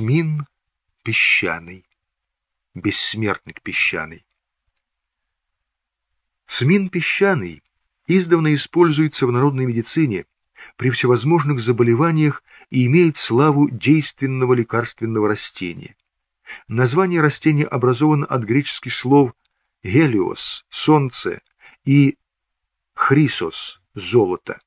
Цмин песчаный, бессмертник песчаный. Цмин песчаный издавна используется в народной медицине при всевозможных заболеваниях и имеет славу действенного лекарственного растения. Название растения образовано от греческих слов «гелиос» — «солнце» и «хрисос» — «золото».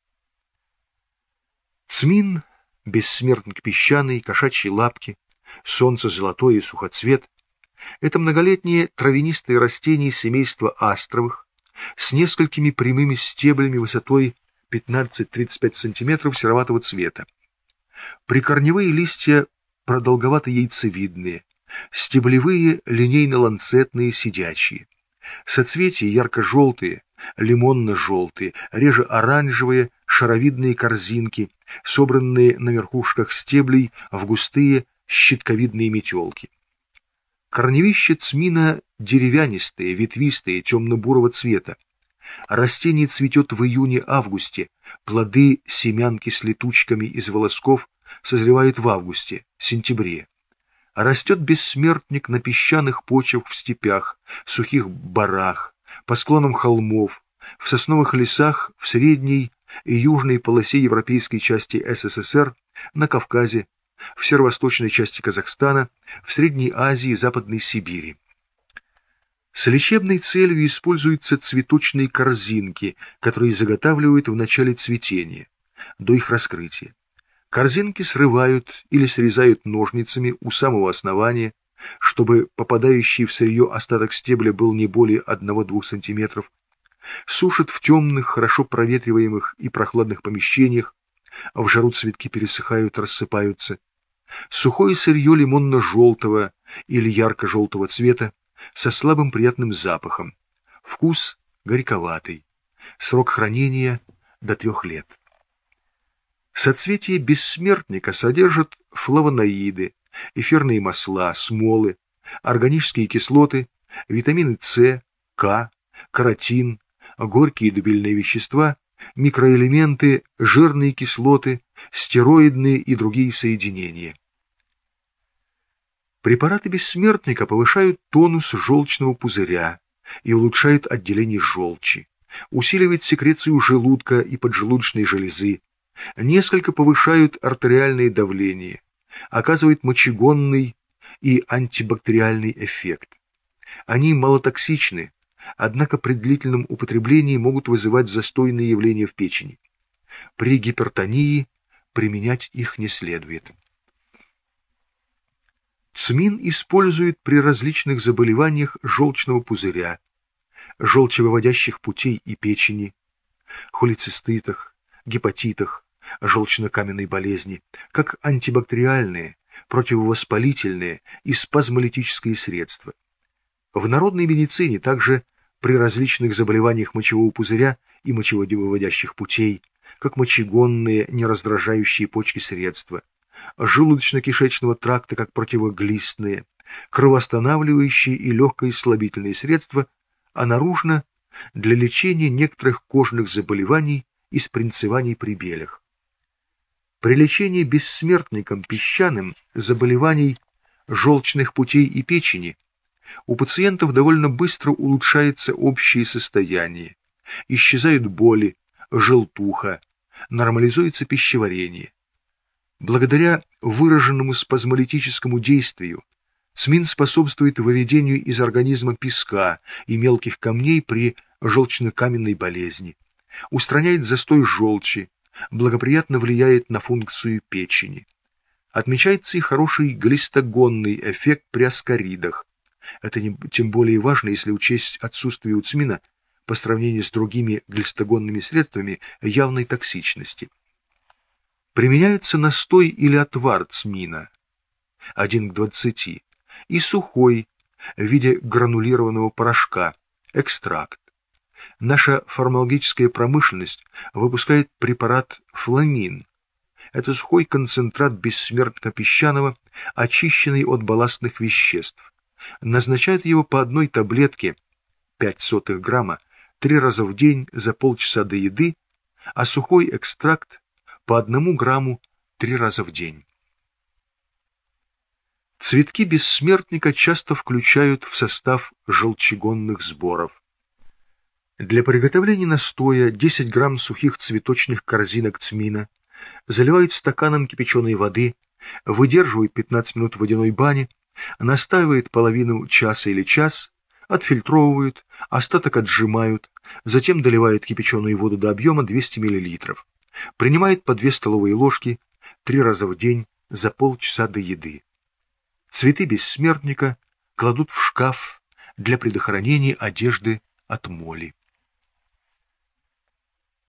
Цмин, бессмертник песчаный, кошачьи лапки, солнце золотое и сухоцвет — это многолетние травянистые растения семейства астровых с несколькими прямыми стеблями высотой 15-35 см сероватого цвета. Прикорневые листья продолговато-яйцевидные, стеблевые линейно-ланцетные сидячие. Соцветия ярко-желтые, лимонно-желтые, реже оранжевые, шаровидные корзинки, собранные на верхушках стеблей в густые щитковидные метелки. Корневища цмина деревянистые, ветвистые, темно-бурого цвета. Растение цветет в июне-августе, плоды семянки с летучками из волосков созревают в августе, сентябре. Растет бессмертник на песчаных почвах в степях, сухих барах, по склонам холмов, в сосновых лесах в средней и южной полосе европейской части СССР, на Кавказе, в северо-восточной части Казахстана, в Средней Азии и Западной Сибири. С лечебной целью используются цветочные корзинки, которые заготавливают в начале цветения, до их раскрытия. Корзинки срывают или срезают ножницами у самого основания, чтобы попадающий в сырье остаток стебля был не более 1-2 см, сушат в темных, хорошо проветриваемых и прохладных помещениях, в жару цветки пересыхают, рассыпаются. Сухое сырье лимонно-желтого или ярко-желтого цвета со слабым приятным запахом. Вкус горьковатый. Срок хранения до трех лет. Соцветие бессмертника содержит флавоноиды, эфирные масла, смолы, органические кислоты, витамины С, К, каротин, горькие дубильные вещества, микроэлементы, жирные кислоты, стероидные и другие соединения. Препараты бессмертника повышают тонус желчного пузыря и улучшают отделение желчи, усиливают секрецию желудка и поджелудочной железы, несколько повышают артериальное давление, оказывают мочегонный и антибактериальный эффект. Они малотоксичны, однако при длительном употреблении могут вызывать застойные явления в печени. При гипертонии применять их не следует. ЦМИН используют при различных заболеваниях желчного пузыря, желчевыводящих путей и печени, холециститах, гепатитах, желчно-каменной болезни, как антибактериальные, противовоспалительные и спазмолитические средства. В народной медицине также при различных заболеваниях мочевого пузыря и мочеводивыводящих путей, как мочегонные нераздражающие почки средства, желудочно-кишечного тракта как противоглистные, кровоостанавливающие и легкие слабительные средства, а наружно для лечения некоторых кожных заболеваний и спринцеваний при белях. При лечении бессмертником песчаным заболеваний желчных путей и печени у пациентов довольно быстро улучшается общее состояние, исчезают боли, желтуха, нормализуется пищеварение. Благодаря выраженному спазмолитическому действию СМИН способствует выведению из организма песка и мелких камней при желчно-каменной болезни, устраняет застой желчи, благоприятно влияет на функцию печени. Отмечается и хороший глистогонный эффект при аскаридах. Это не, тем более важно, если учесть отсутствие у ЦМИНа по сравнению с другими глистогонными средствами явной токсичности. Применяется настой или отвар цмина, 1 к 20, и сухой, в виде гранулированного порошка, экстракт. Наша фармакологическая промышленность выпускает препарат фламин. Это сухой концентрат бессмертника песчаного, очищенный от балластных веществ. Назначают его по одной таблетке, 5 сотых грамма, три раза в день за полчаса до еды, а сухой экстракт по одному грамму три раза в день. Цветки бессмертника часто включают в состав желчегонных сборов. Для приготовления настоя 10 грамм сухих цветочных корзинок цмина заливают стаканом кипяченой воды, выдерживают 15 минут в водяной бане, настаивают половину часа или час, отфильтровывают, остаток отжимают, затем доливают кипяченую воду до объема 200 мл. Принимает по 2 столовые ложки три раза в день за полчаса до еды. Цветы бессмертника кладут в шкаф для предохранения одежды от моли.